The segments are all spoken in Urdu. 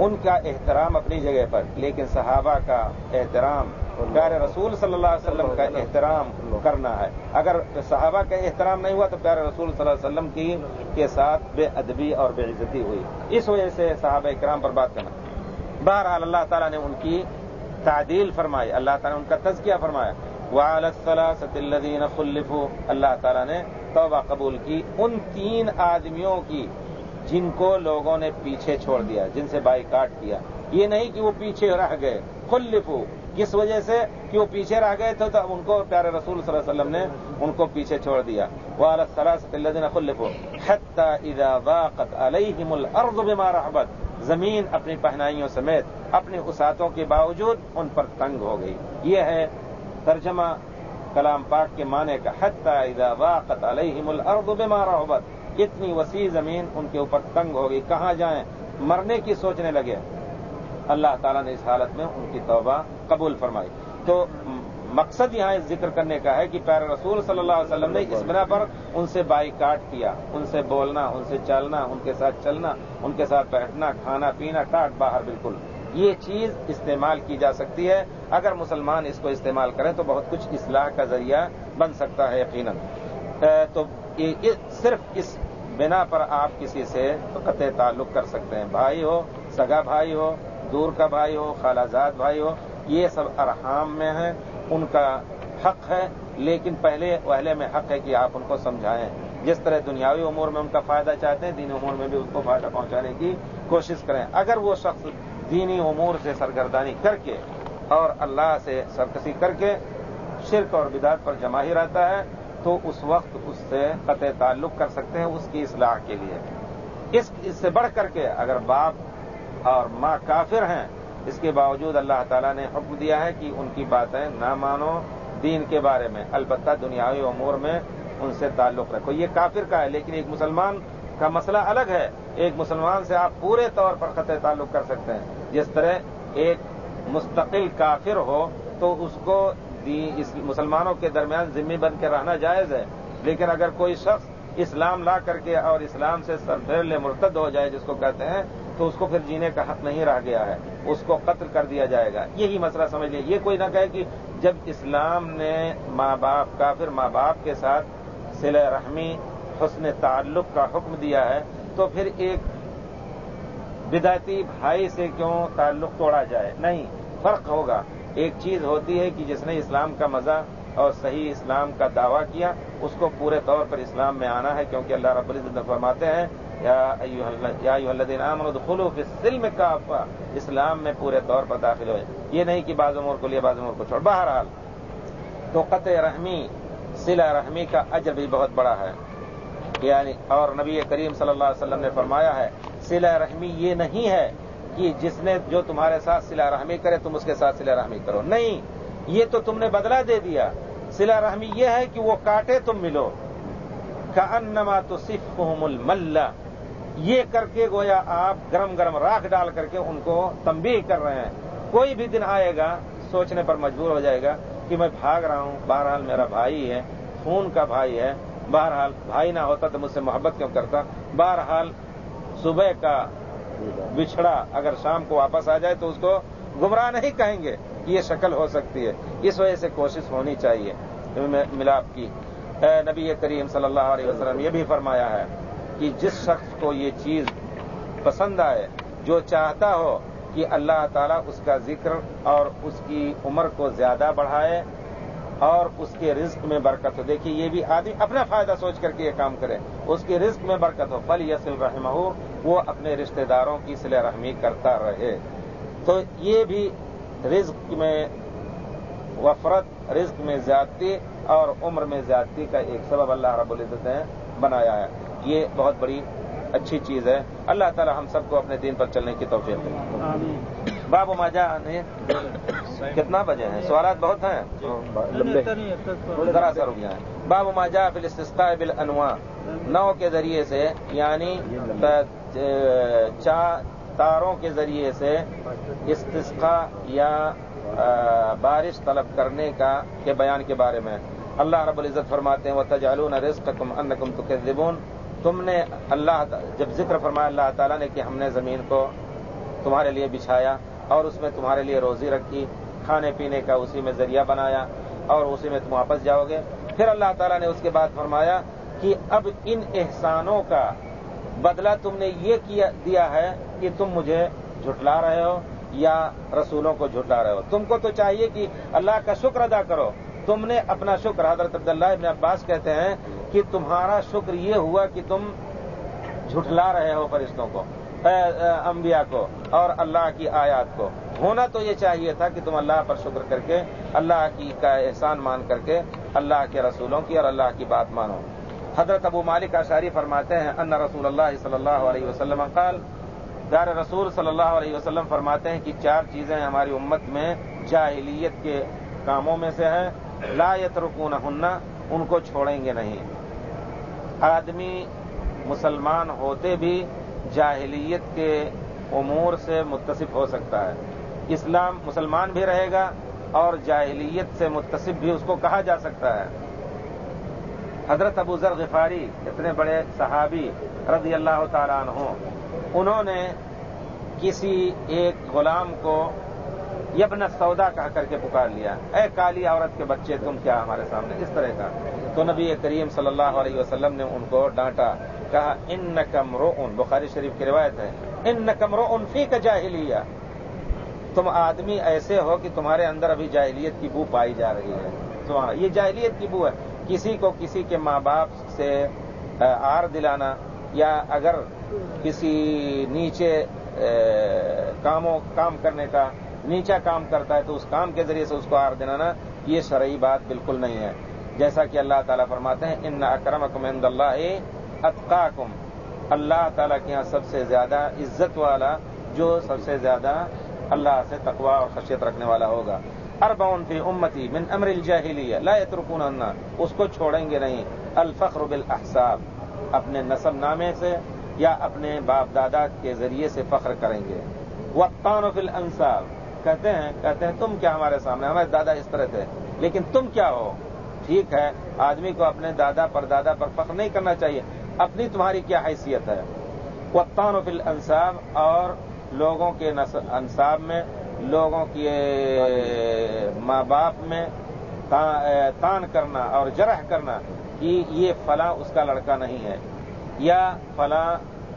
ان کا احترام اپنی جگہ پر، لیکن صحابہ کا احترام، پیارے رسول صلی اللہ علیہ وسلم کا احترام کرنا ہے۔ اگر صحابہ کا احترام نہیں ہوا تو پیارے رسول صلی اللہ علیہ وسلم کی کے ساتھ بے ادبی اور بے عزتی ہوئی۔ اس وجہ سے صحابہ اکرام پر بات کرنا۔ بہرحال اللہ تعالیٰ نے ان کی تعدیل فرمائی۔ اللہ تعالیٰ نے ان کا تزکیہ فرمایا۔ الدین خلف اللہ تعالیٰ نے توبہ قبول کی۔ ان تین آدمیوں کی جن کو لوگوں نے پیچھے چھوڑ دیا، جن سے بائی کاٹ کیا۔ یہ نہیں کہ وہ پیچھے رہ گئے۔ خلفو، کس وجہ سے؟ کہ وہ پیچھے رہ گئے تھے تو ان کو پیارے رسول صلی اللہ علیہ وسلم نے ان کو پیچھے چھوڑ دیا۔ وہ اللہ خلفو اذا ضاقت علیہم الارض بما رحبت۔ زمین اپنی پہنائیوں سمیت، اپنی اساتوں کے باوجود ان پر تنگ ہو گئی۔ یہ ہے ترجمہ کلام پاک کے معنی کا اذا ضاقت علیہم الارض بما رحبت۔ اتنی وسیع زمین ان کے اوپر تنگ ہو گئی کہاں جائیں؟ مرنے کی سوچنے لگے۔ اللہ تعالیٰ نے اس حالت میں ان کی توبہ قبول فرمائی۔ تو مقصد یہاں اس ذکر کرنے کا ہے کہ پیر رسول صلی اللہ علیہ وسلم نے اس بنا پر ان سے بائی کاٹ کیا، ان سے بولنا، ان سے چلنا، ان کے ساتھ چلنا، ان کے ساتھ بیٹھنا، کھانا پینا، ٹاٹ باہر بالکل۔ یہ چیز استعمال کی جا سکتی ہے۔ اگر مسلمان اس کو استعمال کریں تو بہت کچھ اصلاح کا ذریعہ بن سکتا ہے، یقیناً۔ تو صرف اس بنا پر آپ کسی سے قطع تعلق کر سکتے ہیں۔ بھائی ہو، سگا بھائی ہو، دور کا بھائی ہو، خالہ زاد بھائی ہو، یہ سب ارحام میں ہیں، ان کا حق ہے، لیکن پہلے پہلے میں حق ہے کہ آپ ان کو سمجھائیں۔ جس طرح دنیاوی امور میں ان کا فائدہ چاہتے ہیں، دینی امور میں بھی اس کو فائدہ پہنچانے کی کوشش کریں۔ اگر وہ شخص دینی امور سے سرگردانی کر کے اور اللہ سے سرکسی کر کے شرک اور بدعت پر جمع ہی رہتا ہے تو اس وقت اس سے قطع تعلق کر سکتے ہیں اس کی اصلاح کے لیے۔ اس سے بڑھ کر کے اگر باپ اور ماں کافر ہیں، اس کے باوجود اللہ تعالیٰ نے حکم دیا ہے کہ ان کی باتیں نہ مانو دین کے بارے میں۔ البتہ دنیاوی امور میں ان سے تعلق رکھو۔ یہ کافر کا ہے، لیکن ایک مسلمان کا مسئلہ الگ ہے۔ ایک مسلمان سے آپ پورے طور پر قطع تعلق کر سکتے ہیں۔ جس طرح ایک مستقل کافر ہو تو اس کو اس مسلمانوں کے درمیان ذمہ بن کے رہنا جائز ہے۔ لیکن اگر کوئی شخص اسلام لا کر کے اور اسلام سے سرفیل مرتد ہو جائے جس کو کہتے ہیں، تو اس کو پھر جینے کا حق نہیں رہ گیا ہے۔ اس کو قتل کر دیا جائے گا۔ یہی مسئلہ سمجھ لیے یہ کوئی نہ کہے کہ جب اسلام نے ماں باپ کا پھر ماں باپ کے ساتھ سل رحمی، حسن تعلق کا حکم دیا ہے، تو پھر ایک بدایتی بھائی سے کیوں تعلق توڑا جائے؟ نہیں، فرق ہوگا۔ ایک چیز ہوتی ہے کہ جس نے اسلام کا مزہ اور صحیح اسلام کا دعویٰ کیا، اس کو پورے طور پر اسلام میں آنا ہے، کیونکہ اللہ رب العزت فرماتے ہیں فی السلم کافہ، اسلام میں پورے طور پر داخل ہوئے۔ یہ نہیں کہ بعض امور کو لیے بعض امور کو چھوڑ۔ بہرحال، تو قطع رحمی سلا رحمی کا اجر بھی بہت بڑا ہے۔ یعنی اور نبی کریم صلی اللہ علیہ وسلم نے فرمایا ہے سلا رحمی یہ نہیں ہے کہ جس نے جو تمہارے ساتھ سلا رحمی کرے، تم اس کے ساتھ سلا رحمی کرو۔ نہیں، یہ تو تم نے بدلا دے دیا۔ سلا رحمی یہ ہے کہ وہ کاٹے تم ملو۔ کا انما تو صف الملہ۔ یہ کر کے گویا آپ گرم گرم راکھ ڈال کر کے ان کو تمبی کر رہے ہیں۔ کوئی بھی دن آئے گا، سوچنے پر مجبور ہو جائے گا کہ میں بھاگ رہا ہوں۔ بہرحال میرا بھائی ہے، خون کا بھائی ہے۔ بہرحال بھائی نہ ہوتا تو مجھ سے محبت کیوں کرتا؟ بہرحال صبح کا بچھڑا اگر شام کو واپس آ جائے تو اس کو گمراہ نہیں کہیں گے کہ یہ شکل ہو سکتی ہے۔ اس وجہ سے کوشش ہونی چاہیے۔ ملاپ کی۔ نبی کریم صلی اللہ علیہ وسلم، یہ بھی فرمایا ہے کہ جس شخص کو یہ چیز پسند آئے، جو چاہتا ہو کہ اللہ تعالیٰ اس کا ذکر اور اس کی عمر کو زیادہ بڑھائے اور اس کے رزق میں برکت ہو۔ دیکھیے یہ بھی آدمی اپنا فائدہ سوچ کر کے یہ کام کرے۔ اس کے رزق میں برکت ہو۔ فل یسل رحم ہو وہ اپنے رشتہ داروں کی سل رحمی کرتا رہے۔ تو یہ بھی رزق میں وفرت رزق میں زیادتی اور عمر میں زیادتی کا ایک سبب اللہ رب العزت نے بنایا ہے۔ یہ بہت بڑی اچھی چیز ہے۔ اللہ تعالی ہم سب کو اپنے دین پر چلنے کی توفیق دے۔ بابو ماجا نے کتنا بجے ہیں؟ سوالات بہت ہیں۔ ذرا سا رک جائیں۔ بابو ماجا بل انواع نو کے ذریعے سے یعنی تاروں کے ذریعے سے استسقا یا بارش طلب کرنے کا کے بیان کے بارے میں۔ اللہ رب العزت فرماتے ہیں وہ تجالون رزق کم ان کم تو تم نے اللہ جب ذکر فرمایا اللہ تعالیٰ نے کہ ہم نے زمین کو تمہارے لیے بچھایا اور اس میں تمہارے لیے روزی رکھی۔ کھانے پینے کا اسی میں ذریعہ بنایا اور اسی میں تم واپس جاؤ گے۔ پھر اللہ تعالیٰ نے اس کے بعد فرمایا کہ اب ان احسانوں کا بدلہ تم نے یہ کیا، دیا ہے کہ تم مجھے جھٹلا رہے ہو یا رسولوں کو جھٹلا رہے ہو۔ تم کو تو چاہیے کہ اللہ کا شکر ادا کرو۔ تم نے اپنا شکر، حضرت عبداللہ ابن عباس کہتے ہیں کہ تمہارا شکر یہ ہوا کہ تم جھٹلا رہے ہو فرشتوں کو انبیاء کو اور اللہ کی آیات کو۔ ہونا تو یہ چاہیے تھا کہ تم اللہ پر شکر کر کے، اللہ کی کا احسان مان کر کے اللہ کے رسولوں کی اور اللہ کی بات مانو۔ حضرت ابو مالک اشاری فرماتے ہیں، ان رسول اللہ صلی اللہ علیہ وسلم قال دار رسول صلی اللہ علیہ وسلم فرماتے ہیں کہ چار چیزیں ہماری امت میں جاہلیت کے کاموں میں سے ہیں۔ لا یترکون ہننا ان کو چھوڑیں گے نہیں۔ آدمی مسلمان ہوتے بھی جاہلیت کے امور سے متصف ہو سکتا ہے۔ اسلام مسلمان بھی رہے گا اور جاہلیت سے متصف بھی اس کو کہا جا سکتا ہے۔ حضرت ابو ذر غفاری اتنے بڑے صحابی رضی اللہ تعالیٰ عنہ، انہوں نے کسی ایک غلام کو یبن سودا کہہ کر کے پکار لیا۔ اے کالی عورت کے بچے، تم کیا ہمارے سامنے اس طرح کا؟ تو نبی کریم صلی اللہ علیہ وسلم نے ان کو ڈانٹا، کہا ان نقم رو ان بخاری شریف کی روایت ہے ان نقم رو فی کا جاہلیہ۔ تم آدمی ایسے ہو کہ تمہارے اندر ابھی جاہلیت کی بو پائی جا رہی ہے۔ تو ہاں، یہ جاہلیت کی بو ہے۔ کسی کو کسی کے ماں باپ سے آر دلانا یا اگر کسی نیچے کاموں، کام کرنے کا، نیچا کام کرتا ہے تو اس کام کے ذریعے سے اس کو آر دلانا، یہ شرعی بات بالکل نہیں ہے۔ جیسا کہ اللہ تعالیٰ فرماتے ہیں، ان اکرم اکمند اللہ اتقاکم۔ اللہ تعالیٰ کے یہاں سب سے زیادہ عزت والا، جو سب سے زیادہ اللہ سے تقوا اور خشیت رکھنے والا ہوگا۔ اربعن فی امتی من امر الجاہلیہ، لا یترکون اس کو چھوڑیں گے نہیں۔ الفخر بالاحساب۔ اپنے نصب نامے سے یا اپنے باپ دادا کے ذریعے سے فخر کریں گے۔ وقتان فی الانصاب کہتے ہیں کہتے ہیں، تم کیا ہمارے سامنے؟ ہمارے دادا اس طرح تھے۔ لیکن تم کیا ہو؟ ٹھیک ہے، آدمی کو اپنے دادا پر دادا پر فخر نہیں کرنا چاہیے۔ اپنی تمہاری کیا حیثیت ہے؟ وقتان فی الانصاب اور لوگوں کے انصاب میں، لوگوں کے ماں باپ میں تان کرنا اور جرح کرنا کہ یہ فلاں اس کا لڑکا نہیں ہے، یا فلاں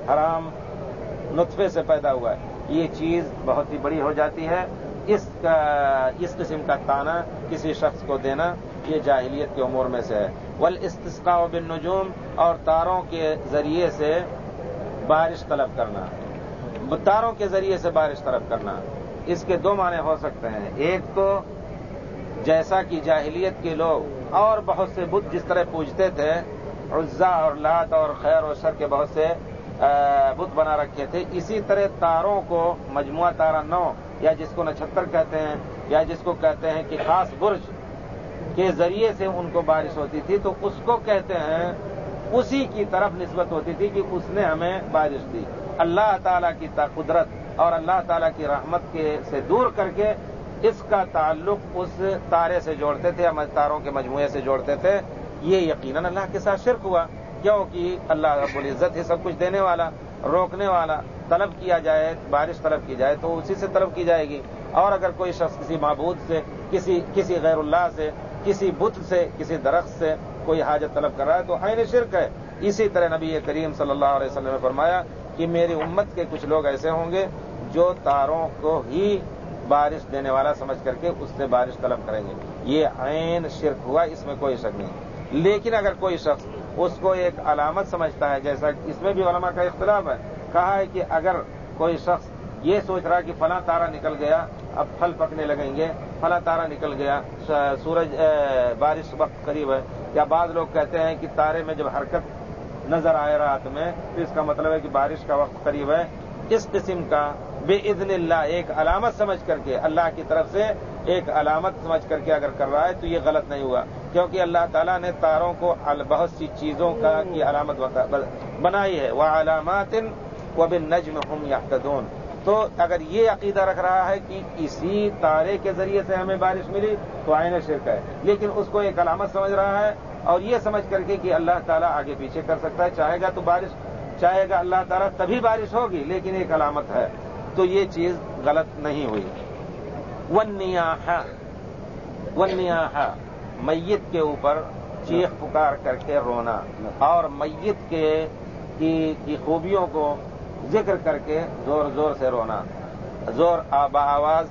حرام نطفے سے پیدا ہوا ہے۔ یہ چیز بہت ہی بڑی ہو جاتی ہے۔ اس کا اس قسم کا تانا کسی شخص کو دینا یہ جاہلیت کے امور میں سے ہے۔ ول استسقا بن نجوم اور تاروں کے ذریعے سے بارش طلب کرنا۔ تاروں کے ذریعے سے بارش طلب کرنا۔ اس کے دو معنی ہو سکتے ہیں۔ ایک تو جیسا کہ جاہلیت کے لوگ اور بہت سے بدھ جس طرح پوجتے تھے، عزا اور لات اور خیر و شر کے بہت سے بت بنا رکھے تھے، اسی طرح تاروں کو مجموعہ تارا نو، یا جس کو نچھتر کہتے ہیں، یا جس کو کہتے ہیں کہ خاص برج کے ذریعے سے ان کو بارش ہوتی تھی، تو اس کو کہتے ہیں، اسی کی طرف نسبت ہوتی تھی کہ اس نے ہمیں بارش دی۔ اللہ تعالیٰ کی قدرت اور اللہ تعالیٰ کی رحمت کے سے دور کر کے اس کا تعلق اس تارے سے جوڑتے تھے یا تاروں کے مجموعے سے جوڑتے تھے۔ یہ یقیناً اللہ کے ساتھ شرک ہوا، کیونکہ اللہ رب العزت ہی سب کچھ دینے والا، روکنے والا، طلب کیا جائے، بارش طلب کی جائے تو اسی سے طلب کی جائے گی۔ اور اگر کوئی شخص کسی معبود سے، کسی کسی غیر اللہ سے، کسی بت سے، کسی درخت سے کوئی حاجت طلب کر رہا ہے تو عین شرک ہے۔ اسی طرح نبی کریم صلی اللہ علیہ وسلم نے فرمایا کہ میری امت کے کچھ لوگ ایسے ہوں گے جو تاروں کو ہی بارش دینے والا سمجھ کر کے اس سے بارش طلب کریں گے۔ یہ عین شرک ہوا، اس میں کوئی شک نہیں۔ لیکن اگر کوئی شخص اس کو ایک علامت سمجھتا ہے، جیسا اس میں بھی علماء کا اختلاف ہے، کہا ہے کہ اگر کوئی شخص یہ سوچ رہا کہ فلاں تارا نکل گیا، اب پھل پکنے لگیں گے، فلاں تارا نکل گیا، سورج بارش وقت قریب ہے یا بعض لوگ کہتے ہیں کہ تارے میں جب حرکت نظر آئے رات میں، تو اس کا مطلب ہے کہ بارش کا وقت قریب ہے۔ اس قسم کا بے عدن اللہ ایک علامت سمجھ کر کے، اللہ کی طرف سے ایک علامت سمجھ کر کے اگر کر رہا ہے، تو یہ غلط نہیں ہوا۔ کیونکہ اللہ تعالیٰ نے تاروں کو بہت سی چیزوں کا کی علامت بنائی ہے۔ وہ علامات و بن نجم ہم یا تو اگر یہ عقیدہ رکھ رہا ہے کہ اسی تارے کے ذریعے سے ہمیں بارش ملی، تو آئین شرک ہے۔ لیکن اس کو ایک علامت سمجھ رہا ہے۔ اور یہ سمجھ کر کے کہ اللہ تعالیٰ آگے پیچھے کر سکتا ہے۔ چاہے گا تو بارش، چاہے گا اللہ تعالیٰ، تبھی بارش ہوگی، لیکن ایک علامت ہے۔ تو یہ چیز غلط نہیں ہوئی۔ ونیاحا ونیاحا میت کے اوپر چیخ پکار کر کے رونا اور میت کے کی خوبیوں کو ذکر کر کے زور زور سے رونا۔ زور آبا آواز،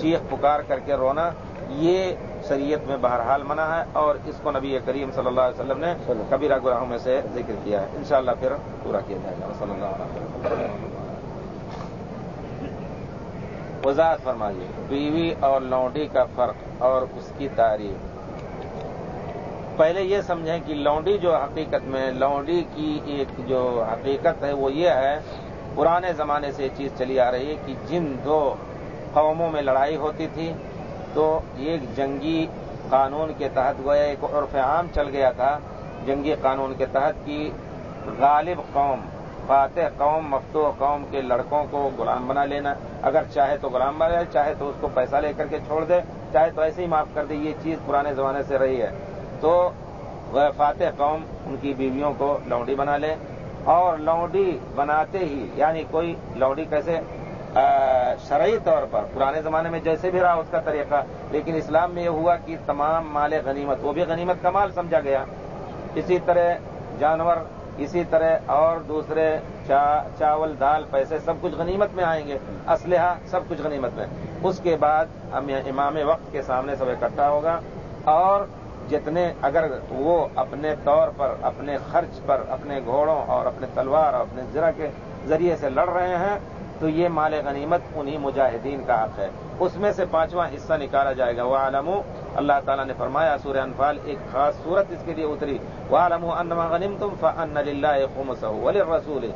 چیخ پکار کر کے رونا۔ یہ شریعت میں بہرحال منع ہے اور اس کو نبی کریم صلی اللہ علیہ وسلم نے کبیرہ گراہوں میں سے ذکر کیا ہے۔ انشاءاللہ پھر پورا کیا جائے گا۔ صلی اللہ علیہ وسلم۔ وضاحت فرمائیے بیوی اور لونڈی کا فرق اور اس کی تعریف۔ پہلے یہ سمجھیں کہ لونڈی جو حقیقت میں لونڈی کی ایک جو حقیقت ہے وہ یہ ہے پرانے زمانے سے یہ چیز چلی آ رہی ہے کہ جن دو قوموں میں لڑائی ہوتی تھی تو ایک جنگی قانون کے تحت گویا ایک عرف عام چل گیا تھا، جنگی قانون کے تحت کہ غالب قوم، فاتح قوم مفتو قوم کے لڑکوں کو غلام بنا لینا۔ اگر چاہے تو غلام بنا لے، چاہے تو اس کو پیسہ لے کر کے چھوڑ دے، چاہے تو ایسے ہی معاف کر دے، یہ چیز پرانے زمانے سے رہی ہے۔ تو وہ فاتح قوم ان کی بیویوں کو لونڈی بنا لے اور لونڈی بناتے ہی یعنی کوئی لونڈی کیسے شرعی طور پر، پرانے زمانے میں جیسے بھی رہا اس کا طریقہ، لیکن اسلام میں یہ ہوا کہ تمام مال غنیمت، وہ بھی غنیمت کا مال سمجھا گیا۔ اسی طرح جانور، اسی طرح اور دوسرے چاول، دال، پیسے سب کچھ غنیمت میں آئیں گے، اسلحہ سب کچھ غنیمت میں۔ اس کے بعد امام وقت کے سامنے سب اکٹھا ہوگا اور جتنے اگر وہ اپنے طور پر، اپنے خرچ پر، اپنے گھوڑوں اور اپنے تلوار اور اپنے زرا کے ذریعے سے لڑ رہے ہیں تو یہ مال غنیمت انہی مجاہدین کا حق ہے۔ اس میں سے پانچواں حصہ نکالا جائے گا۔ وہ عالم اللہ تعالیٰ نے فرمایا، سورہ انفال ایک خاص صورت اس کے لیے اتری۔ وہ عالم انما غنیم تم فن اللہ رسول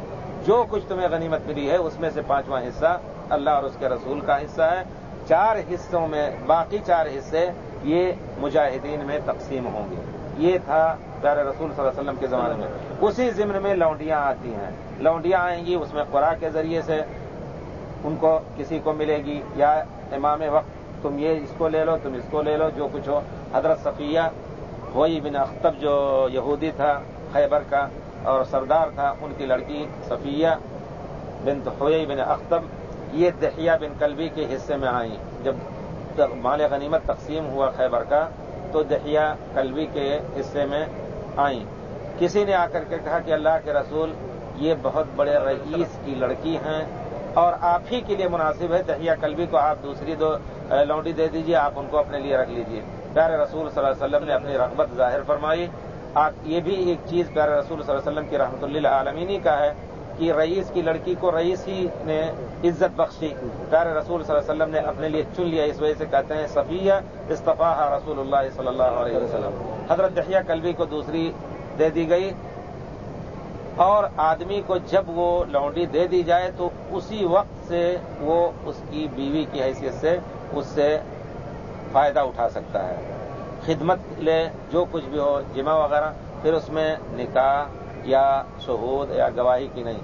جو کچھ تمہیں غنیمت ملی ہے، اس میں سے پانچواں حصہ اللہ اور اس کے رسول کا حصہ ہے۔ چار حصوں میں، باقی چار حصے یہ مجاہدین میں تقسیم ہوں گے۔ یہ تھا پیارے رسول صلی اللہ علیہ وسلم کے زمانے میں۔ اسی ضمن میں لونڈیاں آتی ہیں۔ لونڈیاں آئیں گی، اس میں خوراک کے ذریعے سے۔ ان کو کسی کو ملے گی یا امام وقت تم یہ اس کو لے لو، تم اس کو لے لو، جو کچھ ہو۔ حضرت صفیہ ہوئی بن اختب جو یہودی تھا، خیبر کا اور سردار تھا، ان کی لڑکی صفیہ بن ہوئی بن اختب یہ دہیا بن کلبی کے حصے میں آئیں۔ جب مال غنیمت تقسیم ہوا خیبر کا، تو دہیا کلبی کے حصے میں آئیں۔ کسی نے آ کر کے کہا کہ اللہ کے رسول یہ بہت بڑے رئیس کی لڑکی ہیں اور آپ ہی کے لیے مناسب ہے۔ دہیا کلبی کو آپ دوسری دو لونڈی دے دیجیے آپ ان کو اپنے لیے رکھ لیجیے پیارے رسول صلی اللہ علیہ وسلم نے اپنی رغبت ظاہر فرمائی۔ آپ یہ بھی ایک چیز پیارے رسول صلی اللہ علیہ وسلم کی رحمت اللہ عالمینی کا ہے کہ رئیس کی لڑکی کو رئیس ہی نے عزت بخشی۔ پیارے رسول صلی اللہ علیہ وسلم نے اپنے لیے چن لیا۔ اس وجہ سے کہتے ہیں صفیہ استفاع رسول اللہ صلی اللہ علیہ وسلم۔ حضرت دہیا کلبی کو دوسری دے دی گئی۔ اور آدمی کو جب وہ لونڈی دے دی جائے تو اسی وقت سے وہ اس کی بیوی کی حیثیت سے اس سے فائدہ اٹھا سکتا ہے۔ خدمت لے جو کچھ بھی ہو، جمع وغیرہ، پھر اس میں نکاح یا شہود یا گواہی کی نہیں۔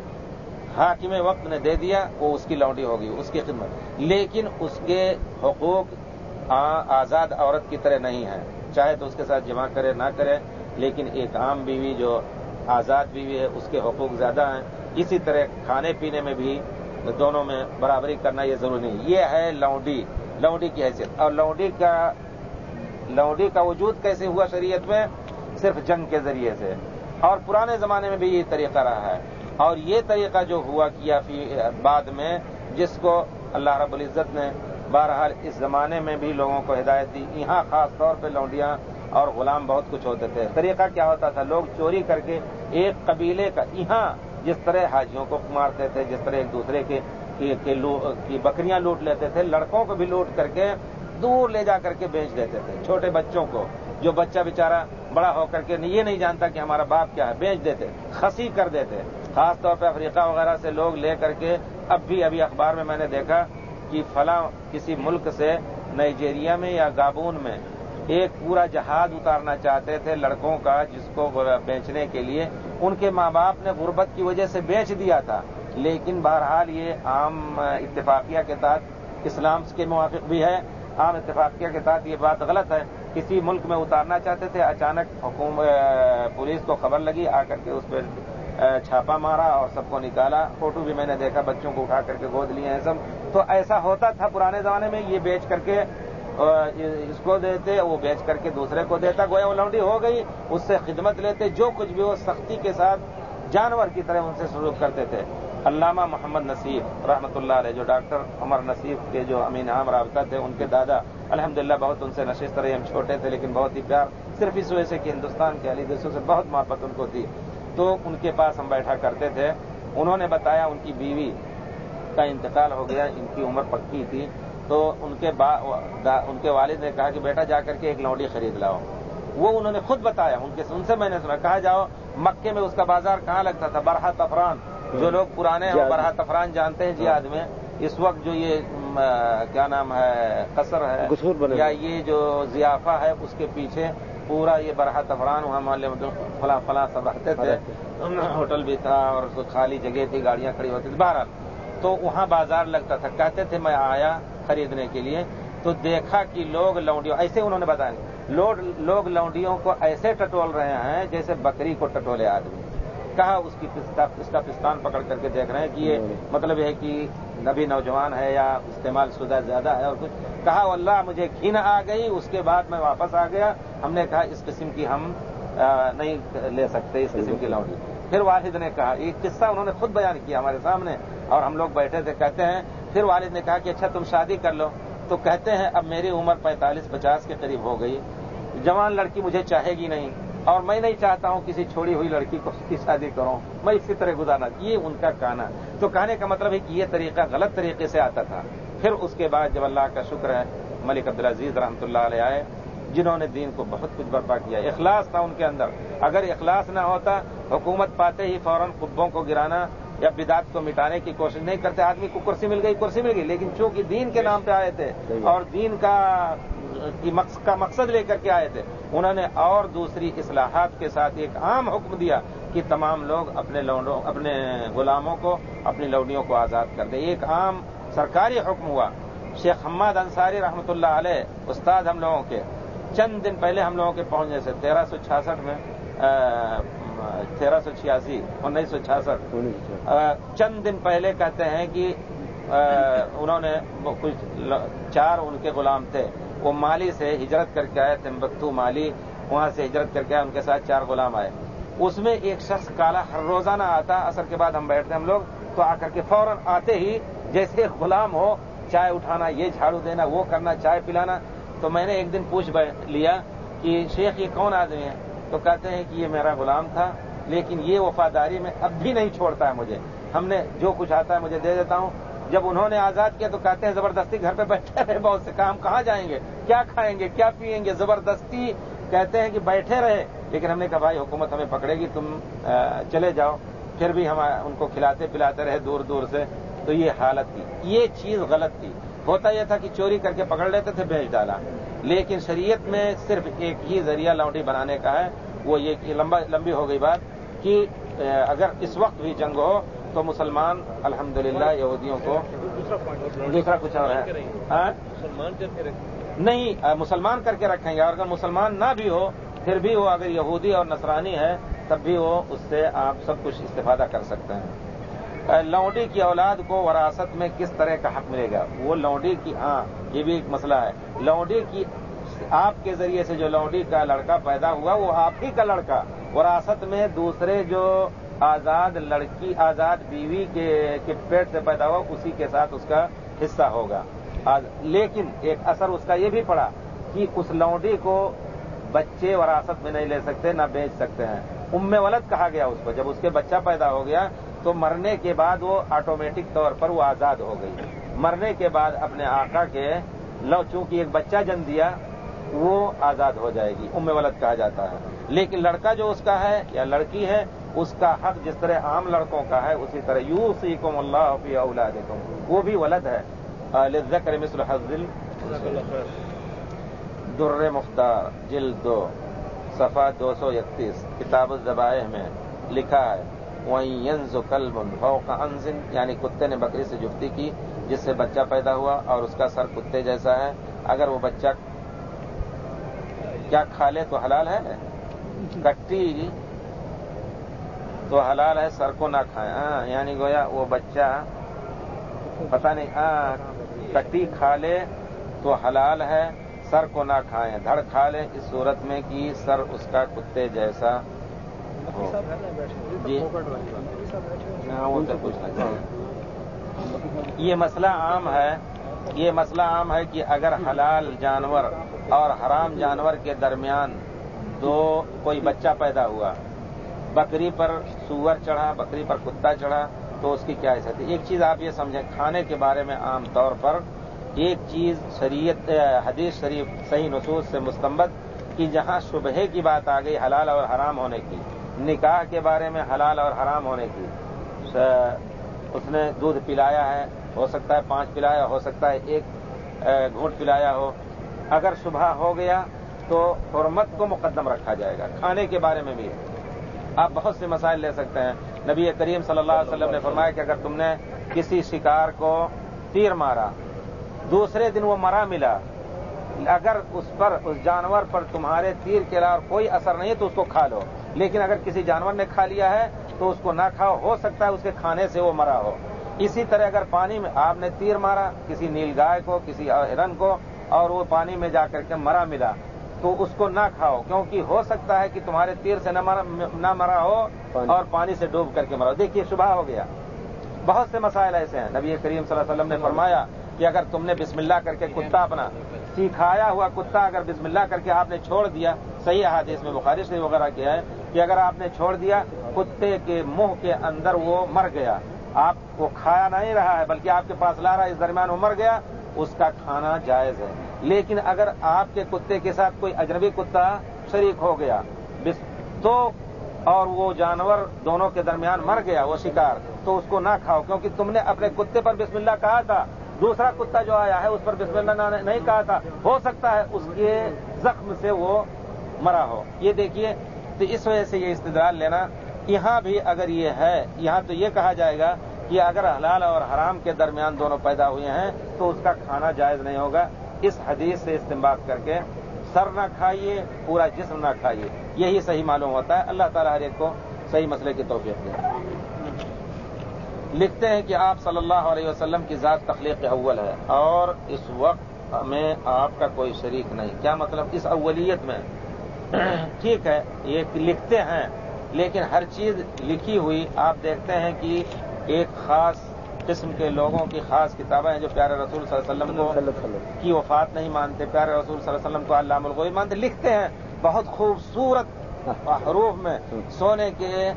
حاکم وقت نے دے دیا، وہ اس کی لونڈی ہوگی، اس کی خدمت۔ لیکن اس کے حقوق آزاد عورت کی طرح نہیں ہے چاہے تو اس کے ساتھ جمع کرے، نہ کرے، لیکن ایک عام بیوی جو آزاد بیوی ہے، اس کے حقوق زیادہ ہیں۔ اسی طرح کھانے پینے میں بھی دونوں میں برابری کرنا یہ ضروری نہیں۔ یہ ہے لونڈی۔ لونڈی کی حیثیت۔ اور لونڈی کا لونڈی کا وجود کیسے ہوا شریعت میں؟ صرف جنگ کے ذریعے سے۔ اور پرانے زمانے میں بھی یہ طریقہ رہا ہے۔ اور یہ طریقہ جو ہوا کیا بعد میں، جس کو اللہ رب العزت نے بہرحال اس زمانے میں بھی لوگوں کو ہدایت دی۔ یہاں خاص طور پہ لونڈیاں اور غلام بہت کچھ ہوتے تھے۔ طریقہ کیا ہوتا تھا؟ لوگ چوری کر کے ایک قبیلے کا یہاں جس طرح حاجیوں کو مارتے تھے، جس طرح ایک دوسرے کے کی بکریاں لوٹ لیتے تھے، لڑکوں کو بھی لوٹ کر کے دور لے جا کر کے بیچ دیتے تھے، چھوٹے بچوں کو۔ جو بچہ بےچارا بڑا ہو کر کے یہ نہیں جانتا کہ ہمارا باپ کیا ہے، بیچ دیتے، خسی کر دیتے۔ خاص طور پہ افریقہ وغیرہ سے لوگ لے کر کے اب بھی ابھی اخبار میں میں نے دیکھا کہ فلاں کسی ملک سے نائجیریا میں یا گابون میں ایک پورا جہاز اتارنا چاہتے تھے لڑکوں کا جس کو بیچنے کے لیے۔ ان کے ماں باپ نے غربت کی وجہ سے بیچ دیا تھا۔ لیکن بہرحال یہ عام اتفاقیہ کے تحت اسلام کے موافق بھی ہے۔ عام اتفاقیہ کے تحت یہ بات غلط ہے۔ کسی ملک میں اتارنا چاہتے تھے، اچانک حکومت پولیس کو خبر لگی، آ کر کے اس پہ چھاپا مارا اور سب کو نکالا۔ فوٹو بھی میں نے دیکھا، بچوں کو اٹھا کر کے گود لیے ہیں سب۔ تو ایسا ہوتا تھا پرانے زمانے میں، یہ بیچ کر کے اس کو دیتے، وہ بیچ کر کے دوسرے کو دیتا، گویا وہ لونڈی ہو گئی، اس سے خدمت لیتے، جو کچھ بھی وہ سختی کے ساتھ جانور کی طرح ان سے سلوک کرتے تھے۔ علامہ محمد نصیب رحمۃ اللہ علیہ، جو ڈاکٹر عمر نصیب کے جو امین عام رابطہ تھے، ان کے دادا، الحمدللہ بہت ان سے نشست رہے، ہم چھوٹے تھے، لیکن بہت ہی پیار۔ صرف اس وجہ سے کہ ہندوستان کے علی دیشوں سے بہت محبت ان کو تھی۔ تو ان کے پاس ہم بیٹھا کرتے تھے۔ انہوں نے بتایا ان کی بیوی کا انتقال ہو گیا، ان کی عمر پکی تھی۔ تو ان کے با ان کے والد نے کہا کہ بیٹا جا کر کے ایک لوڈی خرید لاؤ۔ وہ انہوں نے خود بتایا ان کے ان سے میں نے سنا کہا جاؤ مکے میں اس کا بازار کہاں لگتا تھا؟ برہا تفران جو لوگ پرانے ہیں برہا تفران جانتے ہیں جہاد میں اس وقت جو یہ کیا نام ہے قصر ہے یا یہ جو ضیافہ ہے اس کے پیچھے پورا یہ برہا تفران وہاں محلے میں فلاں فلاں سب رہتے تھے۔ ہوٹل بھی تھا اور خالی جگہ تھی گاڑیاں کھڑی ہوتی تھی بہرحال تو وہاں بازار لگتا تھا۔ کہتے تھے میں آیا خریدنے کے لیے تو دیکھا کہ لوگ لونڈیوں ایسے انہوں نے بتایا لوگ لونڈیوں کو ایسے ٹٹول رہے ہیں جیسے بکری کو ٹٹولے آدمی۔ کہا اس کی اس کا پستان پکڑ کر کے دیکھ رہے ہیں کہ یہ مطلب یہ ہے کہ نبی نوجوان ہے یا استعمال شدہ زیادہ ہے اور کچھ۔ کہا اللہ مجھے گھن آ گئی اس کے بعد میں واپس آ گیا۔ ہم نے کہا اس قسم کی ہم نہیں لے سکتے اس قسم کی لونڈی۔ پھر والد نے کہا ایک قصہ انہوں نے خود بیان کیا ہمارے سامنے، اور ہم لوگ بیٹھے تھے، کہتے ہیں، پھر والد نے کہا کہ اچھا تم شادی کر لو۔ تو کہتے ہیں، اب میری عمر پینتالیس، پچاس کے قریب ہو گئی۔ جوان لڑکی مجھے چاہے گی نہیں، اور میں نہیں چاہتا ہوں کسی چھوڑی ہوئی لڑکی کو کی شادی کروں۔ میں اسی طرح گزارنا، یہ ان کا کہنا۔ تو کہنے کا مطلب ہے کہ یہ طریقہ غلط طریقے سے آتا تھا۔ پھر اس کے بعد جب اللہ کا شکر ہے، ملک عبدالعزیز رحمۃ اللہ علیہ آئے، جنہوں نے دین کو بہت کچھ برپا کیا۔ اخلاص تھا ان کے اندر۔ اگر اخلاص نہ ہوتا حکومت پاتے ہی فوراً قبوں کو گرانا یا بدات کو مٹانے کی کوشش نہیں کرتے آدمی کو کرسی مل گئی کرسی مل گئی لیکن چونکہ دین کے نام پہ آئے تھے اور دین کا کا مقصد لے کر کے آئے تھے انہوں نے اور دوسری اصلاحات کے ساتھ ایک عام حکم دیا کہ تمام لوگ اپنے لوڈوں اپنے غلاموں کو اپنی لوڈیوں کو آزاد کر دیں۔ ایک عام سرکاری حکم ہوا۔ شیخ حماد انصاری رحمۃ اللہ علیہ استاد ہم لوگوں کے چند دن پہلے ہم لوگوں کے پہنچنے سے تیرہ سو چھیاسٹھ میں تیرہ سو چھیاسی، انیس سو چھیاسٹھ۔ چند دن پہلے کہتے ہیں کہ انہوں نے کچھ چار ان کے غلام تھے۔ وہ مالی سے ہجرت کر کے آئے، تمبکتو مالی، وہاں سے ہجرت کر کے آئے، ان کے ساتھ چار غلام آئے۔ اس میں ایک شخص کالا، ہر روزانہ آتا اثر کے بعد ہم بیٹھتے ہم لوگ، تو آ کر کے فوراً آتے ہی جیسے غلام ہو، چائے اٹھانا، یہ جھاڑو دینا، وہ کرنا، چائے پلانا۔ تو میں نے ایک دن پوچھ لیا کہ، شیخ یہ کون آدمی ہے؟ تو کہتے ہیں کہ یہ میرا غلام تھا، لیکن یہ وفاداری میں اب بھی نہیں چھوڑتا ہے مجھے۔ ہم نے جو کچھ آتا ہے مجھے دے دیتا ہوں۔ جب انہوں نے آزاد کیا تو کہتے ہیں زبردستی گھر پہ بیٹھے رہے، بہت سے کام کہاں جائیں گے؟ کیا کھائیں گے؟ کیا پیئیں گے؟ زبردستی کہتے ہیں کہ بیٹھے رہے۔ لیکن ہم نے کہا، بھائی، حکومت ہمیں پکڑے گی، تم چلے جاؤ۔ پھر بھی ہم ان کو کھلاتے پلاتے رہے دور دور سے۔ تو یہ حالت تھی۔ یہ چیز غلط تھی۔ ہوتا یہ تھا کہ چوری کر کے پکڑ لیتے تھے بیچ ڈالا۔ لیکن شریعت میں صرف ایک ہی ذریعہ لونڈی بنانے کا ہے، وہ یہ کہ لمبا، لمبی ہو گئی بات کہ اگر اس وقت بھی جنگ ہو تو مسلمان الحمدللہ یہودیوں کو دوسرا کچھ اور ہے۔ نہیں مسلمان کر کے رکھیں گے۔ اور اگر مسلمان نہ بھی ہو، پھر بھی وہ اگر یہودی اور نصرانی ہے، تب بھی وہ اس سے آپ سب کچھ استفادہ کر سکتے ہیں۔ لونڈی کی اولاد کو وراثت میں کس طرح کا حق ملے گا؟ وہ لونڈی کی ہاں یہ بھی ایک مسئلہ ہے۔ لونڈی کی آپ کے ذریعے سے جو لونڈی کا لڑکا پیدا ہوا، وہ آپ ہی کا لڑکا۔ وراثت میں دوسرے جو آزاد لڑکی، آزاد بیوی کے پیٹ سے پیدا ہوا، اسی کے ساتھ اس کا حصہ ہوگا۔ لیکن ایک اثر اس کا یہ بھی پڑا کہ اس لونڈی کو بچے وراثت میں نہیں لے سکتے، نہ بیچ سکتے ہیں۔ ام ولد کہا گیا اس کو جب اس کے بچہ پیدا ہو گیا تو مرنے کے بعد وہ آٹومیٹک طور پر وہ آزاد ہو گئی۔ مرنے کے بعد اپنے آقا کے لو، چونکہ ایک بچہ جن دیا، وہ آزاد ہو جائے گی۔ ام ولد کہا جاتا ہے۔ لیکن لڑکا جو اس کا ہے یا لڑکی ہے، اس کا حق جس طرح عام لڑکوں کا ہے، اسی طرح یو سی کم اللہ فی اولاد وہ بھی ولد ہے۔ ذکر مثل حضل در مختار، جلد دو صفا دو سو اکتیس، کتاب الزبائح میں لکھا ہے۔ وہیں ینز کلب فوق انزن یعنی کتے نے بکری سے جفتی کی، جس سے بچہ پیدا ہوا اور اس کا سر کتے جیسا ہے۔ اگر وہ بچہ کیا کھا لے تو حلال ہے؟ کٹی تو حلال ہے، سر کو نہ کھائیں ہاں یعنی گویا وہ بچہ پتہ نہیں ہاں کٹی کھا لے تو حلال ہے، سر کو نہ کھائیں دھڑ کھا لے، اس صورت میں کہ سر اس کا کتے جیسا جی۔ یہ مسئلہ عام ہے۔ یہ مسئلہ عام ہے کہ اگر حلال جانور اور حرام جانور کے درمیان دو کوئی بچہ پیدا ہوا، بکری پر سور چڑھا، بکری پر کتا چڑھا، تو اس کی کیا حیثیت ہے؟ ایک چیز آپ یہ سمجھیں، کھانے کے بارے میں عام طور پر ایک چیز شریعت حدیث شریف صحیح نصوص سے مستمت کہ جہاں شبہ کی بات آ گئی حلال اور حرام ہونے کی نکاح کے بارے میں حلال اور حرام ہونے کی۔ اس نے دودھ پلایا ہے، ہو سکتا ہے پانچ پلایا، ہو سکتا ہے ایک گھونٹ پلایا ہو۔ اگر صبح ہو گیا تو حرمت کو مقدم رکھا جائے گا، کھانے کے بارے میں بھی۔ آپ بہت سے مسائل لے سکتے ہیں۔ نبی کریم صلی اللہ علیہ وسلم نے فرمایا کہ اگر تم نے کسی شکار کو تیر مارا، دوسرے دن وہ مرا ملا، اگر اس پر، اس جانور پر تمہارے تیر کے علاوہ کوئی اثر نہیں ہے تو اس کو کھا لو۔ لیکن اگر کسی جانور نے کھا لیا ہے تو اس کو نہ کھاؤ ہو سکتا ہے اس کے کھانے سے وہ مرا ہو۔ اسی طرح اگر پانی میں آپ نے تیر مارا کسی نیل گائے کو کسی ہرن کو اور وہ پانی میں جا کر کے مرا ملا تو اس کو نہ کھاؤ کیونکہ ہو سکتا ہے کہ تمہارے تیر سے نہ مرا ہو اور پانی سے ڈوب کر کے مرا دیکھیے صبح ہو گیا۔ بہت سے مسائل ایسے ہیں۔ نبی کریم صلی اللہ علیہ وسلم نے فرمایا کہ اگر تم نے بسم اللہ کر کے کتا اپنا سکھایا ہوا کتا اگر بسم اللہ کر کے آپ نے چھوڑ دیا، صحیح حادث میں بخاری سے وغیرہ کیا ہے کہ اگر آپ نے چھوڑ دیا، کتے کے منہ کے اندر وہ مر گیا۔ آپ کو کھایا نہیں رہا ہے، بلکہ آپ کے پاس لا رہا ہے، اس درمیان وہ مر گیا، اس کا کھانا جائز ہے۔ لیکن اگر آپ کے کتے کے ساتھ کوئی اجنبی کتا شریک ہو گیا تو اور وہ جانور دونوں کے درمیان مر گیا، وہ شکار، تو اس کو نہ کھاؤ، کیونکہ تم نے اپنے کتے پر بسم اللہ کہا تھا۔ دوسرا کتا جو آیا ہے، اس پر بسم اللہ نہیں کہا تھا۔ ہو سکتا ہے اس کے زخم سے وہ مرا ہو۔ یہ دیکھیے تو اس وجہ سے یہ استدلال لینا، یہاں بھی اگر یہ ہے، یہاں تو یہ کہا جائے گا کہ اگر حلال اور حرام کے درمیان دونوں پیدا ہوئے ہیں، تو اس کا کھانا جائز نہیں ہوگا۔ اس حدیث سے استعمال کر کے سر نہ کھائیے، پورا جسم نہ کھائیے۔ یہی صحیح معلوم ہوتا ہے۔ اللہ تعالیٰ ہر ایک کو صحیح مسئلے کی توفیق دے۔ لکھتے ہیں کہ آپ صلی اللہ علیہ وسلم کی ذات تخلیق اول ہے اور اس وقت میں آپ کا کوئی شریک نہیں۔ کیا مطلب؟ اس اولیت میں۔ ٹھیک ہے یہ لکھتے ہیں لیکن ہر چیز لکھی ہوئی آپ دیکھتے ہیں کہ ایک خاص قسم کے لوگوں کی خاص کتابیں ہیں جو پیارے رسول صلی اللہ علیہ وسلم کو کی وفات نہیں مانتے پیارے رسول صلی اللہ علیہ وسلم کو علام الغوی مانتے۔ لکھتے ہیں بہت خوبصورت حروف میں سونے کے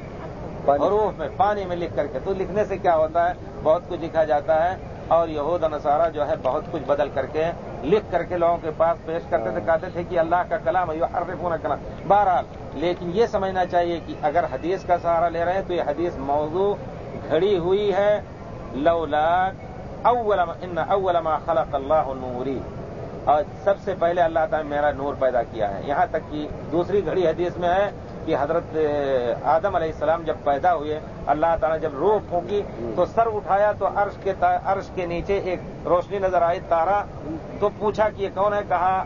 حروف میں پانی میں لکھ کر کے۔ تو لکھنے سے کیا ہوتا ہے؟ بہت کچھ لکھا جاتا ہے اور یہود نصارہ جو ہے بہت کچھ بدل کر کے لکھ کر کے لوگوں کے پاس پیش کرتے تھے، کہتے تھے کہ اللہ کا کلام ہے ہر کلام۔ بہرحال، لیکن یہ سمجھنا چاہیے کہ اگر حدیث کا سہارا لے رہے ہیں تو یہ حدیث موضوع گھڑی ہوئی ہے۔ لولاک ان اول ما خلق اللہ نوری۔ اور سب سے پہلے اللہ تعالیٰ میرا نور پیدا کیا ہے۔ یہاں تک کہ دوسری گھڑی حدیث میں ہے کہ حضرت آدم علیہ السلام جب پیدا ہوئے اللہ تعالیٰ جب روح پھونکی تو سر اٹھایا تو عرش کے عرش کے نیچے ایک روشنی نظر آئی تارا تو پوچھا کہ یہ کون ہے؟ کہا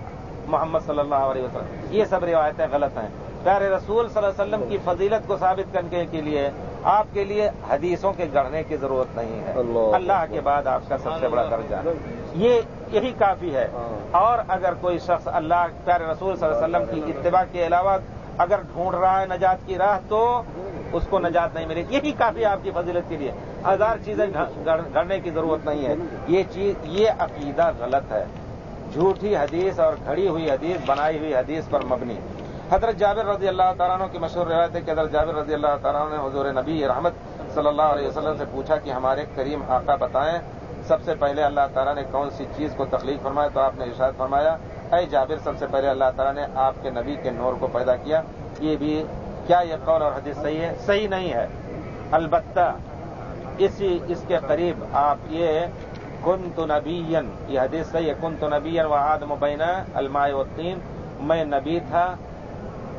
محمد صلی اللہ علیہ وسلم۔ یہ سب روایتیں غلط ہیں۔ پیارے رسول صلی اللہ علیہ وسلم کی فضیلت کو ثابت کرنے کے لیے آپ کے لیے حدیثوں کے گڑھنے کی ضرورت نہیں ہے۔ اللہ۔ کے بعد آپ کا سب سے بڑا درجہ۔ یہ یہی کافی ہے۔ ہاں۔ اور اگر کوئی شخص اللہ پیارے رسول صلی اللہ علیہ وسلم کی اتباع کے علاوہ اگر ڈھونڈ رہا ہے نجات کی راہ تو اس کو نجات نہیں ملے یہی کافی آپ کی فضیلت کے لیے۔ ہزار چیزیں گھڑنے کی ضرورت نہیں ہے۔ یہ چیز یہ عقیدہ غلط ہے۔ جھوٹی حدیث اور کھڑی ہوئی حدیث، بنائی ہوئی حدیث پر مبنی۔ حضرت جابر رضی اللہ تعالیٰ کی مشہور روایت ہے کہ حضرت جابر رضی اللہ تعالیٰ نے حضور نبی رحمت صلی اللہ علیہ وسلم سے پوچھا کہ ہمارے کریم آقا بتائیں، سب سے پہلے اللہ تعالیٰ نے کون سی چیز کو تخلیق فرمایا تو آپ نے ارشاد فرمایا اے جابر، سب سے پہلے اللہ تعالیٰ نے آپ کے نبی کے نور کو پیدا کیا۔ یہ بھی کیا یہ قول اور حدیث صحیح ہے؟ صحیح نہیں ہے۔ البتہ اسی، اس کے قریب آپ یہ کن تو نبین یہ حدیث صحیح ہے کن تو نبین و آدم بینا المائے الدین میں نبی تھا۔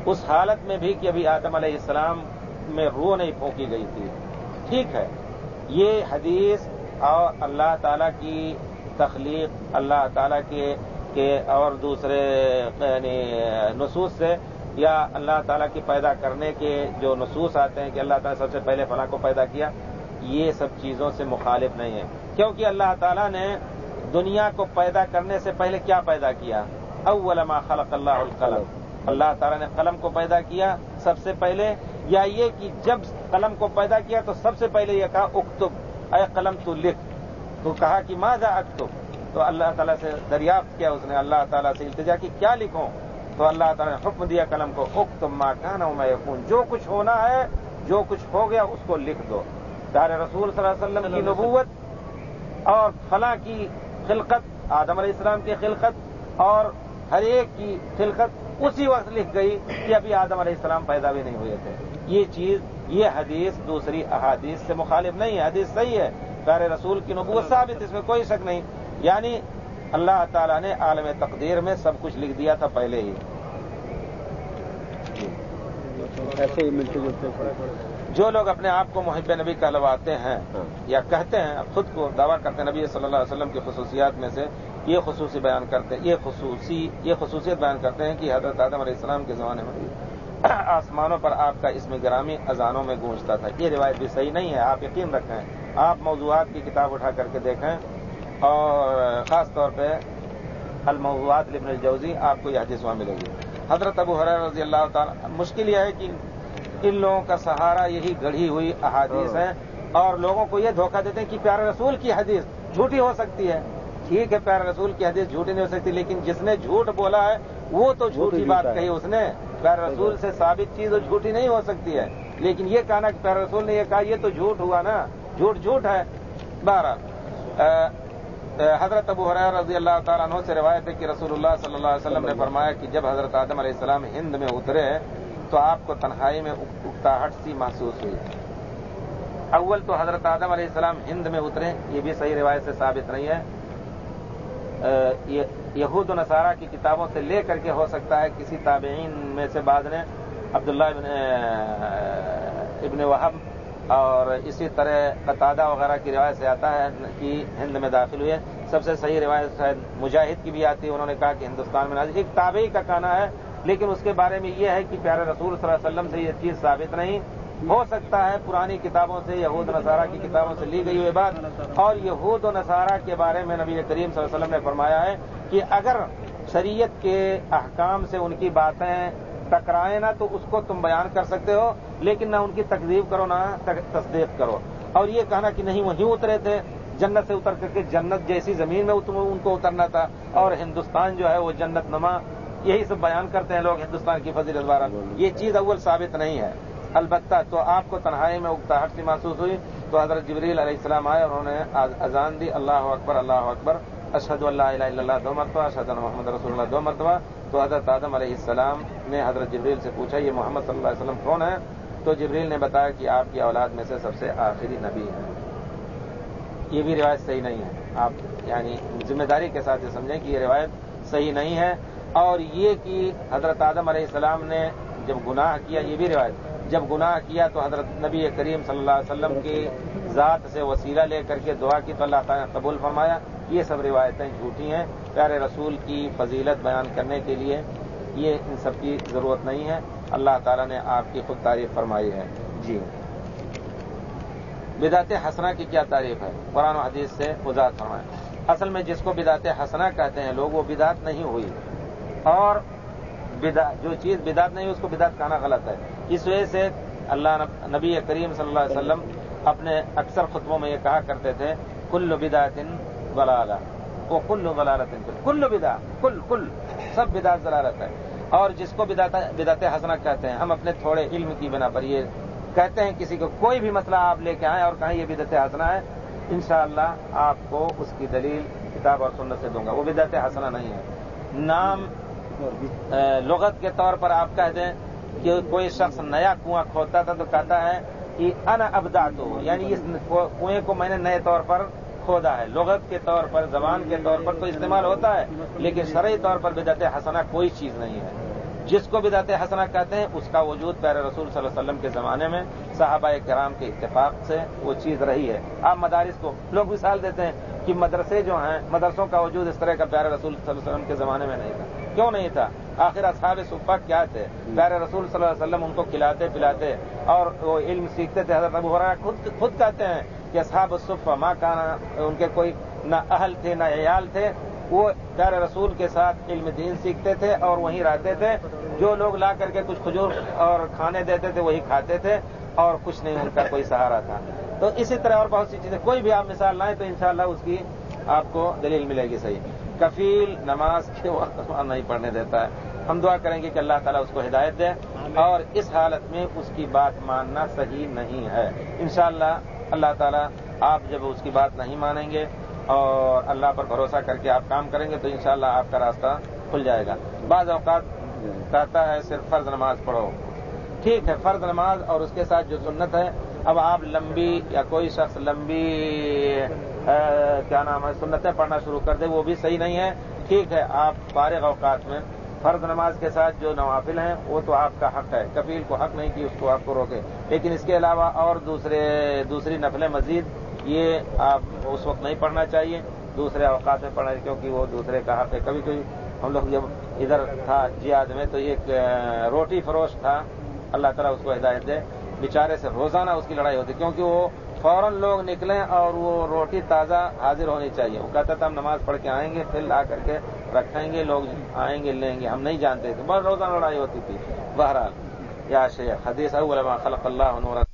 اس حالت میں بھی کہ ابھی آدم علیہ السلام میں روح نہیں پھونکی گئی تھی۔ ٹھیک ہے۔ یہ حدیث اور اللہ تعالی کی تخلیق، اللہ تعالی کے اور دوسرے یعنی نصوص سے یا اللہ تعالیٰ کی پیدا کرنے کے جو نصوص آتے ہیں کہ اللہ تعالیٰ سب سے پہلے فلاں کو پیدا کیا، یہ سب چیزوں سے مخالف نہیں ہے۔ کیونکہ اللہ تعالیٰ نے دنیا کو پیدا کرنے سے پہلے کیا پیدا کیا؟ اول ما خلق اللہ القلم۔ اللہ تعالیٰ نے قلم کو پیدا کیا سب سے پہلے، یا یہ کہ جب قلم کو پیدا کیا تو سب سے پہلے یہ کہا، اکتب۔ اے قلم تو لکھ۔ تو کہا کہ ماذا اکتب؟ تو اللہ تعالیٰ سے دریافت کیا اس نے، اللہ تعالیٰ سے التجا کی، کیا لکھوں؟ تو اللہ تعالیٰ نے حکم دیا قلم کو، اکتب ماں کہنا ہوں میں یقون جو کچھ ہونا ہے، جو کچھ ہو گیا اس کو لکھ دو۔ پیارے رسول صلی اللہ علیہ وسلم کی نبوت اور فلاں کی خلقت، آدم علیہ السلام کی خلقت اور ہر ایک کی خلقت اسی وقت لکھ گئی کہ ابھی آدم علیہ السلام پیدا بھی نہیں ہوئے تھے۔ یہ چیز، یہ حدیث دوسری احادیث سے مخالف نہیں ہے، حدیث صحیح ہے۔ پیارے رسول کی نبوت ثابت، اس میں کوئی شک نہیں۔ یعنی اللہ تعالیٰ نے عالم تقدیر میں سب کچھ لکھ دیا تھا پہلے ہی۔ ایسے ہی ملتے جلتے جو لوگ اپنے آپ کو محب نبی کہلواتے ہیں ہاں۔ یا کہتے ہیں خود کو دعویٰ کرتے ہیں نبی صلی اللہ علیہ وسلم کی خصوصیات میں سے یہ خصوصی بیان کرتے ہیں یہ خصوصی یہ خصوصیت بیان کرتے ہیں کہ حضرت آدم علیہ السلام کے زمانے میں آسمانوں پر آپ کا اسم گرامی اذانوں میں گونجتا تھا۔ یہ روایت بھی صحیح نہیں ہے آپ یقین رکھیں آپ موضوعات کی کتاب اٹھا کر کے دیکھیں۔ اور خاص طور پہ الموضوعات لبن الجوزی آپ کو یہ حدیث وہاں ملے گی۔ حضرت ابو حرار رضی اللہ تعالیٰ مشکل یہ ہے کہ ان لوگوں کا سہارا یہی گڑھی ہوئی احادیث ہے اور لوگوں کو یہ دھوکہ دیتے ہیں کہ پیارے رسول کی حدیث جھوٹی ہو سکتی ہے۔ ٹھیک ہے پیارے رسول کی حدیث جھوٹی نہیں ہو سکتی لیکن جس نے جھوٹ بولا ہے وہ تو جھوٹی بات کہی اس نے۔ پیارے رسول سے ثابت چیز جھوٹی نہیں ہو سکتی ہے۔ لیکن یہ کہنا کہ پیارے رسول نے یہ کہا یہ تو جھوٹ ہوا نا۔ جھوٹ جھوٹ ہے۔ بارہ حضرت ابو حرار رضی اللہ تعالیٰ عنہ سے روایت ہے کہ رسول اللہ صلی اللہ علیہ وسلم نے فرمایا کہ جب حضرت آدم علیہ السلام ہند میں اترے تو آپ کو تنہائی میں اکتاہٹ سی محسوس ہوئی۔ اول تو حضرت آدم علیہ السلام ہند میں اترے، یہ بھی صحیح روایت سے ثابت نہیں ہے۔ یہود و نصارہ کی کتابوں سے لے کر کے ہو سکتا ہے، کسی تابعین میں سے بعد نے عبداللہ ابن ابن وحب اور اسی طرح قطادہ وغیرہ کی روایت سے آتا ہے کہ ہند میں داخل ہوئے۔ سب سے صحیح روایت شاید مجاہد کی بھی آتی ہے، انہوں نے کہا کہ ہندوستان میں نازل۔ ایک تابعی کا کہنا ہے، لیکن اس کے بارے میں یہ ہے کہ پیارے رسول صلی اللہ علیہ وسلم سے یہ چیز ثابت نہیں۔ ہو سکتا ہے پرانی کتابوں سے، یہود نصارہ کی کتابوں سے لی گئی ہوئی بات۔ اور یہود و نصارہ کے بارے میں نبی کریم صلی اللہ علیہ وسلم نے فرمایا ہے کہ اگر شریعت کے احکام سے ان کی باتیں ٹکرائیں نہ تو اس کو تم بیان کر سکتے ہو، لیکن نہ ان کی تقریب کرو، نہ تصدیق کرو۔ اور یہ کہنا کہ نہیں، وہیں اترے تھے۔ جنت سے اتر کر کے جنت جیسی زمین میں ان کو اترنا تھا۔ اور ہندوستان جو ہے وہ جنت نما، یہی سب بیان کرتے ہیں لوگ ہندوستان کی فضیل ادوارہ یہ چیز اول ثابت نہیں ہے۔ البتہ تو آپ کو تنہائی میں اکتاہٹ سی محسوس ہوئی۔ تو حضرت جبریل علیہ السلام آئے اور انہوں نے اذان دی۔ اللہ اکبر اللہ اکبر۔ اشد اللہ علیہ اللہ دو مرتبہ اشد محمد رسول اللہ دو مرتبہ۔ تو حضرت آدم علیہ السلام نے حضرت جبریل سے پوچھا، یہ محمد صلی اللہ علیہ وسلم کون ہے تو جبریل نے بتایا کہ آپ کی اولاد میں سے سب سے آخری نبی ہے یہ بھی روایت صحیح نہیں ہے۔ آپ یعنی ذمہ داری کے ساتھ یہ سمجھیں کہ یہ روایت صحیح نہیں ہے۔ اور یہ کہ حضرت آدم علیہ السلام نے جب گناہ کیا، یہ بھی روایت۔ جب گناہ کیا تو حضرت نبی کریم صلی اللہ علیہ وسلم کی ذات سے وسیلہ لے کر کے دعا کی تو اللہ تعالیٰ نے قبول فرمایا۔ یہ سب روایتیں جھوٹی ہیں۔ پیارے رسول کی فضیلت بیان کرنے کے لیے یہ ان سب کی ضرورت نہیں ہے۔ اللہ تعالیٰ نے آپ کی خود تعریف فرمائی ہے۔ جی۔ بدات حسنا کی کیا تعریف ہے؟ قرآن و حدیث سے وضاحت فرمائے اصل میں جس کو بدات حسنا کہتے ہیں، لوگ وہ بدات نہیں ہوئی۔ اور جو چیز بدات نہیں اس کو بدات کہنا غلط ہے۔ اس وجہ سے اللہ نبی کریم صلی اللہ علیہ وسلم اپنے اکثر خطبوں میں یہ کہا کرتے تھے، کل بدات غلالہ وہ کل غلالت کل بدا کل کل. سب بدات ضلالت ہے. اور جس کو بدات حسنا کہتے ہیں، ہم اپنے تھوڑے علم کی بنا پر یہ کہتے ہیں کسی کو کوئی بھی مسئلہ آپ لے کے آئیں اور کہیں یہ بدت حسنا ہے، انشاءاللہ آپ کو اس کی دلیل کتاب اور سنت سے دوں گا. وہ بدت حسنا نہیں ہے. نام لغت کے طور پر آپ کہہ دیں کہ کوئی شخص نیا کنواں کھودتا تھا تو کہتا ہے کہ ان ابدا تو یعنی اس کنویں کو میں نے نئے طور پر کھودا ہے۔ لغت کے طور پر، زبان کے طور پر تو استعمال ہوتا ہے، لیکن شرعی طور پر بدعت حسنا کوئی چیز نہیں ہے۔ جس کو بدعت حسنا کہتے ہیں، اس کا وجود پیر رسول صلی اللہ علیہ وسلم کے زمانے میں صحابہ کرام کے اتفاق سے وہ چیز رہی ہے۔ آپ مدارس کو لوگ مثال دیتے ہیں کہ مدرسے جو ہیں، مدرسوں کا وجود اس طرح کا پیارے رسول صلی اللہ علیہ وسلم کے زمانے میں نہیں تھا۔ کیوں نہیں تھا؟ آخر اصحاب صفا کیا تھے؟ پیارے رسول صلی اللہ علیہ وسلم ان کو کھلاتے پلاتے اور وہ علم سیکھتے تھے۔ حضرت ابو خود خود کہتے ہیں کہ اصحاب صفا ماں کانا ان کے کوئی نہ اہل تھے نہ عیال تھے، وہ پیارے رسول کے ساتھ علم دین سیکھتے تھے اور وہیں رہتے تھے۔ جو لوگ لا کر کے کچھ کھجور اور کھانے دیتے تھے، وہی کھاتے تھے اور کچھ نہیں، ان کا کوئی سہارا تھا۔ تو اسی طرح اور بہت سی چیزیں، کوئی بھی آپ مثال لائیں تو انشاءاللہ اس کی آپ کو دلیل ملے گی صحیح۔ کفیل نماز کے وقت نہیں پڑھنے دیتا ہے۔ ہم دعا کریں گے کہ اللہ تعالیٰ اس کو ہدایت دے اور اس حالت میں اس کی بات ماننا صحیح نہیں ہے۔ انشاءاللہ اللہ تعالیٰ آپ جب اس کی بات نہیں مانیں گے اور اللہ پر بھروسہ کر کے آپ کام کریں گے تو انشاءاللہ شاء آپ کا راستہ کھل جائے گا۔ بعض اوقات کہتا ہے صرف فرض نماز پڑھو۔ ٹھیک ہے، فرض نماز اور اس کے ساتھ جو سنت ہے، اب آپ لمبی یا کوئی شخص لمبی کیا نام ہے، سنتیں پڑھنا شروع کر دے، وہ بھی صحیح نہیں ہے۔ ٹھیک ہے، آپ فارغ اوقات میں فرض نماز کے ساتھ جو نوافل ہیں، وہ تو آپ کا حق ہے۔ کفیل کو حق نہیں کہ اس کو آپ کو روکے۔ لیکن اس کے علاوہ اور دوسرے، دوسری نفلیں مزید، یہ آپ اس وقت نہیں پڑھنا چاہیے۔ دوسرے اوقات میں پڑھنا کیونکہ وہ دوسرے کا حق ہے۔ کبھی کبھی ہم لوگ جب ادھر تھا جیاد میں، تو ایک روٹی فروش تھا۔ اللہ تعالیٰ اس کو ہدایت دے۔ بیچارے سے روزانہ اس کی لڑائی ہوتی، کیونکہ وہ فوراً لوگ نکلیں اور وہ روٹی تازہ حاضر ہونی چاہیے۔ وہ کہتا تھا، ہم نماز پڑھ کے آئیں گے، پھر لا کر کے رکھیں گے، لوگ آئیں گے، لیں گے۔ ہم نہیں جانتے تھے۔ بہت روزانہ لڑائی ہوتی تھی۔ بہرحال، یا شیخ، حدیث علماء خلق اللہ